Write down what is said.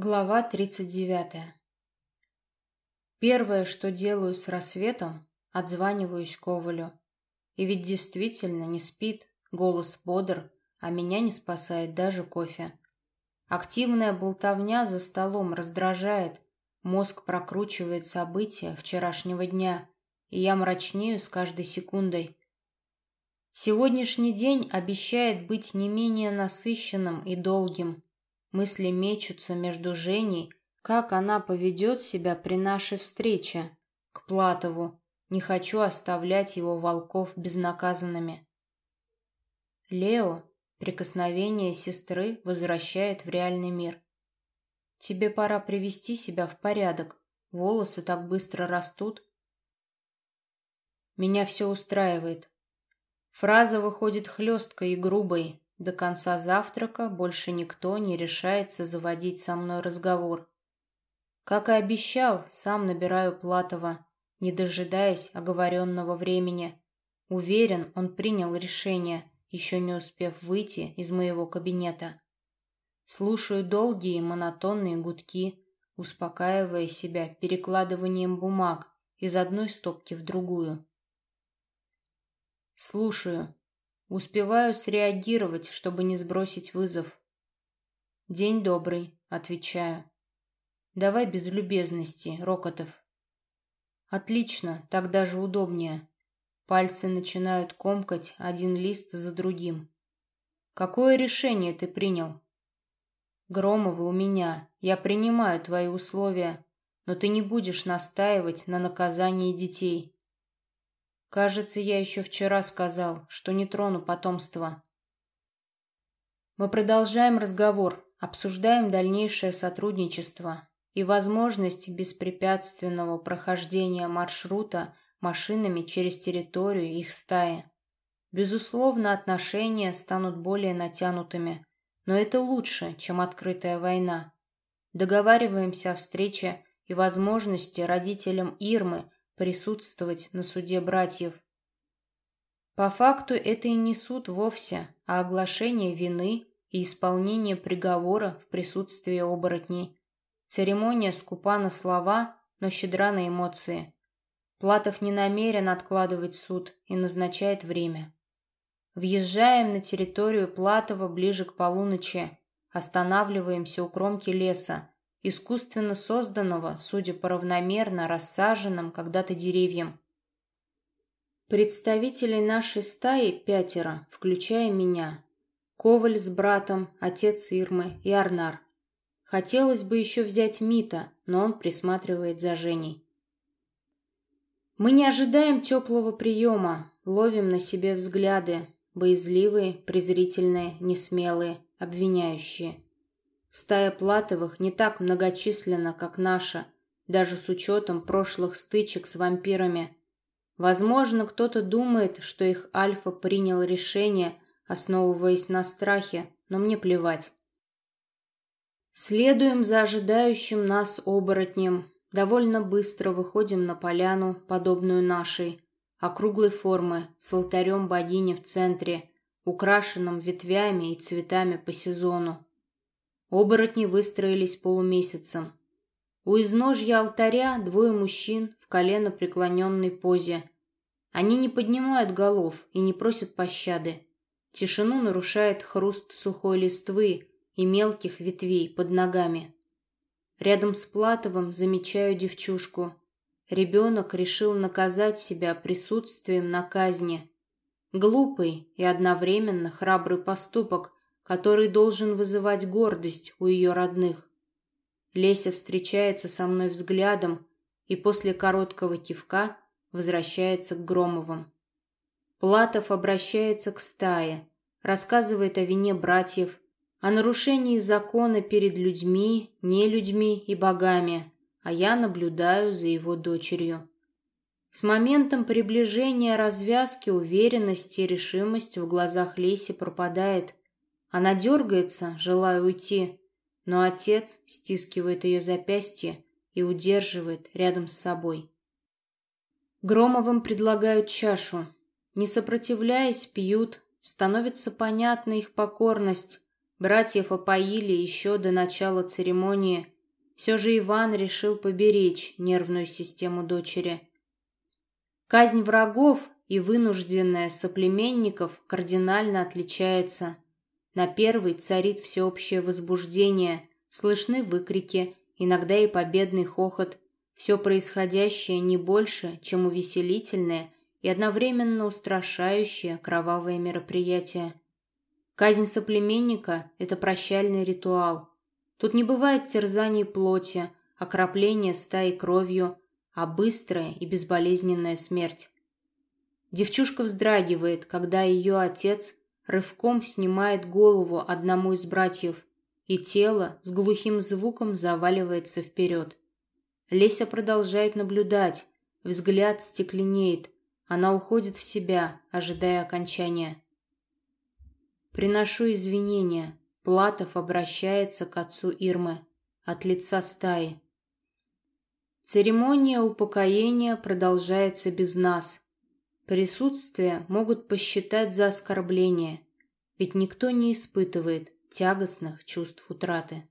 Глава 39. Первое, что делаю с рассветом, отзваниваюсь Ковалю. И ведь действительно не спит, голос бодр, а меня не спасает даже кофе. Активная болтовня за столом раздражает, мозг прокручивает события вчерашнего дня, и я мрачнею с каждой секундой. Сегодняшний день обещает быть не менее насыщенным и долгим. Мысли мечутся между Женей, как она поведет себя при нашей встрече, к Платову. Не хочу оставлять его волков безнаказанными. Лео, прикосновение сестры возвращает в реальный мир. Тебе пора привести себя в порядок. Волосы так быстро растут. Меня все устраивает. Фраза выходит хлесткой и грубой, до конца завтрака больше никто не решается заводить со мной разговор. Как и обещал, сам набираю Платова, не дожидаясь оговоренного времени. Уверен, он принял решение, еще не успев выйти из моего кабинета. Слушаю долгие монотонные гудки, успокаивая себя перекладыванием бумаг из одной стопки в другую. Слушаю, Успеваю среагировать, чтобы не сбросить вызов. «День добрый», — отвечаю. «Давай без любезности, Рокотов». «Отлично, так даже удобнее». Пальцы начинают комкать один лист за другим. «Какое решение ты принял?» «Громовы у меня. Я принимаю твои условия, но ты не будешь настаивать на наказании детей. Кажется, я еще вчера сказал, что не трону потомство. Мы продолжаем разговор, обсуждаем дальнейшее сотрудничество и возможность беспрепятственного прохождения маршрута машинами через территорию их стаи. Безусловно, отношения станут более натянутыми, но это лучше, чем открытая война. Договариваемся о встрече и возможности родителям Ирмы присутствовать на суде братьев. По факту это и не суд вовсе, а оглашение вины и исполнение приговора в присутствии оборотней. Церемония скупа на слова, но щедра на эмоции. Платов не намерен откладывать суд и назначает время. Въезжаем на территорию Платова ближе к полуночи, останавливаемся у кромки леса, искусственно созданного, судя по равномерно рассаженным когда-то деревьям. Представителей нашей стаи пятеро, включая меня. Коваль с братом, отец Ирмы и Арнар. Хотелось бы еще взять Мита, но он присматривает за Женей. Мы не ожидаем теплого приема, ловим на себе взгляды, боязливые, презрительные, несмелые, обвиняющие. Стая Платовых не так многочисленна, как наша, даже с учетом прошлых стычек с вампирами. Возможно, кто-то думает, что их Альфа принял решение, основываясь на страхе, но мне плевать. Следуем за ожидающим нас оборотнем, довольно быстро выходим на поляну, подобную нашей, округлой формы, с алтарем богини в центре, украшенным ветвями и цветами по сезону. Оборотни выстроились полумесяцем. У изножья алтаря двое мужчин в колено преклоненной позе. Они не поднимают голов и не просят пощады. Тишину нарушает хруст сухой листвы и мелких ветвей под ногами. Рядом с Платовым замечаю девчушку. Ребенок решил наказать себя присутствием на казни. Глупый и одновременно храбрый поступок, который должен вызывать гордость у ее родных. Леся встречается со мной взглядом и после короткого кивка возвращается к Громовым. Платов обращается к стае, рассказывает о вине братьев, о нарушении закона перед людьми, нелюдьми и богами, а я наблюдаю за его дочерью. С моментом приближения развязки уверенность и решимость в глазах Леси пропадает. Она дергается, желая уйти, но отец стискивает ее запястье и удерживает рядом с собой. Громовым предлагают чашу. Не сопротивляясь, пьют. Становится понятна их покорность. Братьев опоили еще до начала церемонии. Все же Иван решил поберечь нервную систему дочери. Казнь врагов и вынужденная соплеменников кардинально отличается. На первой царит всеобщее возбуждение, слышны выкрики, иногда и победный хохот. Все происходящее не больше, чем увеселительное и одновременно устрашающее кровавое мероприятие. Казнь соплеменника – это прощальный ритуал. Тут не бывает терзаний плоти, окропления стаи кровью, а быстрая и безболезненная смерть. Девчушка вздрагивает, когда ее отец рывком снимает голову одному из братьев, и тело с глухим звуком заваливается вперед. Леся продолжает наблюдать, взгляд стекленеет, она уходит в себя, ожидая окончания. Приношу извинения. Платов обращается к отцу Ирмы от лица стаи. Церемония упокоения продолжается без нас. Присутствие могут посчитать за оскорбление, ведь никто не испытывает тягостных чувств утраты.